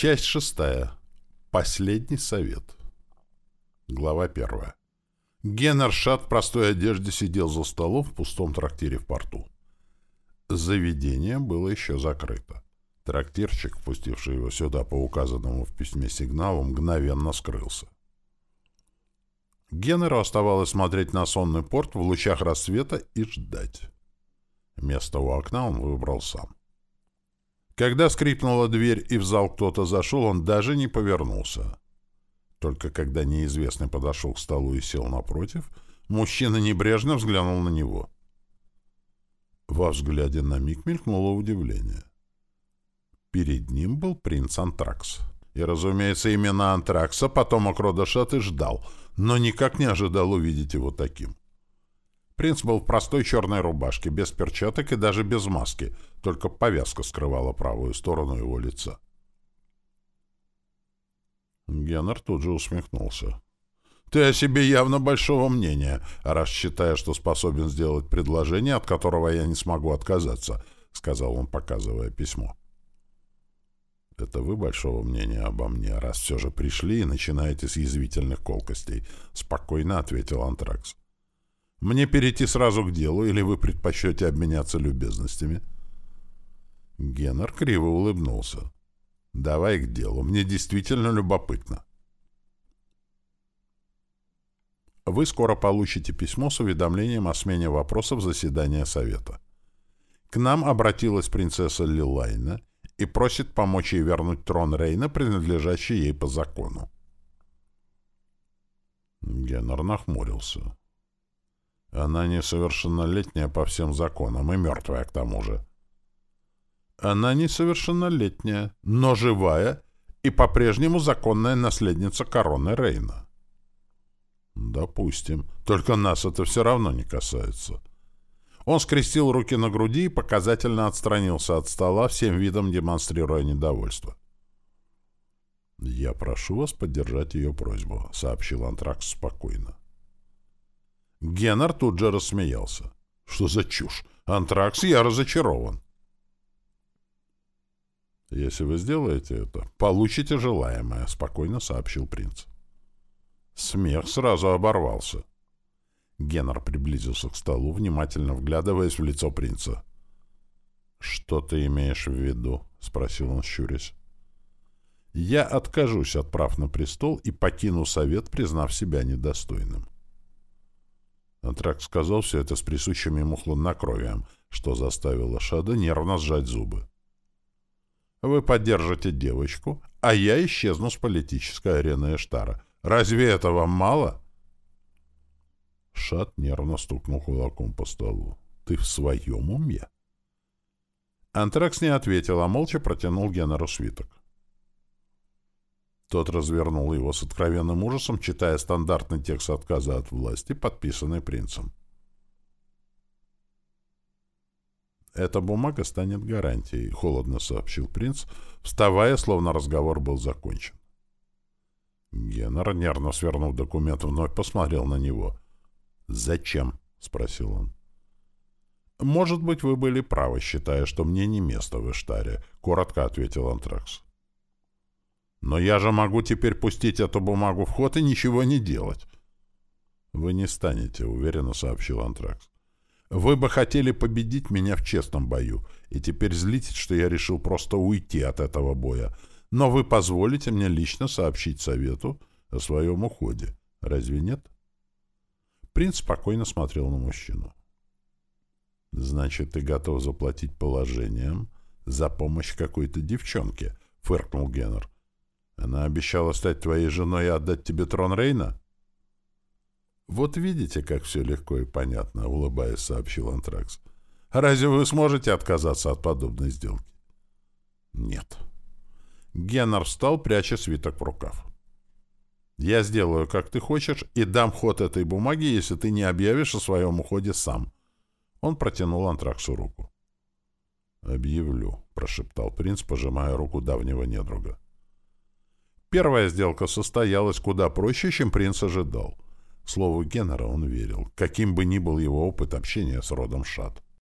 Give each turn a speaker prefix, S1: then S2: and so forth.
S1: Часть шестая. Последний совет. Глава первая. Геннер Шат в простой одежде сидел за столом в пустом трактире в порту. Заведение было еще закрыто. Трактирщик, впустивший его сюда по указанному в письме сигналу, мгновенно скрылся. Геннеру оставалось смотреть на сонный порт в лучах рассвета и ждать. Место у окна он выбрал сам. Когда скрипнула дверь и в зал кто-то зашел, он даже не повернулся. Только когда неизвестный подошел к столу и сел напротив, мужчина небрежно взглянул на него. Во взгляде на миг мелькнуло удивление. Перед ним был принц Антракс. И, разумеется, именно Антракса потомок рода Шаты ждал, но никак не ожидал увидеть его таким. Принц был в простой черной рубашке, без перчаток и даже без маски, только повязка скрывала правую сторону его лица. Геннер тут же усмехнулся. «Ты о себе явно большого мнения, раз считаешь, что способен сделать предложение, от которого я не смогу отказаться», — сказал он, показывая письмо. «Это вы большого мнения обо мне, раз все же пришли и начинаете с язвительных колкостей», — спокойно ответил Антракс. Мне перейти сразу к делу, или вы предпочтете обменяться любезностями?» Геннер криво улыбнулся. «Давай к делу. Мне действительно любопытно». Вы скоро получите письмо с уведомлением о смене вопросов заседания Совета. К нам обратилась принцесса Лилайна и просит помочь ей вернуть трон Рейна, принадлежащий ей по закону. Геннер нахмурился. Она несовершеннолетняя по всем законам и мертвая к тому же. Она несовершеннолетняя, но живая и по-прежнему законная наследница короны Рейна. Допустим. Только нас это все равно не касается. Он скрестил руки на груди и показательно отстранился от стола, всем видом демонстрируя недовольство. «Я прошу вас поддержать ее просьбу», — сообщил Антракс спокойно. Геннер тут же рассмеялся. «Что за чушь? Антракс, я разочарован». «Если вы сделаете это, получите желаемое», — спокойно сообщил принц. Смех сразу оборвался. Геннер приблизился к столу, внимательно вглядываясь в лицо принца. «Что ты имеешь в виду?» — спросил он, щурясь. «Я откажусь от прав на престол и покину совет, признав себя недостойным». Антракт сказал все это с присущим ему хладнокровием, что заставило Шада нервно сжать зубы. «Вы поддержите девочку, а я исчезну с политической арены Эштара. Разве это вам мало?» Шад нервно стукнул кулаком по столу. «Ты в своем уме?» Антракс не ответил, а молча протянул Генеру свиток. Тот развернул его с откровенным ужасом, читая стандартный текст отказа от власти, подписанный принцем. «Эта бумага станет гарантией», — холодно сообщил принц, вставая, словно разговор был закончен. Геннер, нервно свернув документ, вновь посмотрел на него. «Зачем?» — спросил он. «Может быть, вы были правы, считая, что мне не место в Эштаре», — коротко ответил Антракс. Но я же могу теперь пустить эту бумагу в ход и ничего не делать. Вы не станете, уверенно сообщил Антракс. Вы бы хотели победить меня в честном бою, и теперь злитесь, что я решил просто уйти от этого боя. Но вы позволите мне лично сообщить совету о своем уходе. Разве нет? Принц спокойно смотрел на мужчину. «Значит, ты готов заплатить положением за помощь какой-то девчонке?» — фыркнул Геннер. Она обещала стать твоей женой и отдать тебе трон Рейна? Вот видите, как все легко и понятно, улыбаясь, сообщил Антракс. Разве вы сможете отказаться от подобной сделки? Нет. Геннер встал, пряча свиток в рукав. Я сделаю, как ты хочешь, и дам ход этой бумаге, если ты не объявишь о своем уходе сам. Он протянул Антраксу руку. «Объявлю», — прошептал принц, пожимая руку давнего недруга. Первая сделка состоялась куда проще, чем принц ожидал. Слову Геннера он верил, каким бы ни был его опыт общения с родом Шат.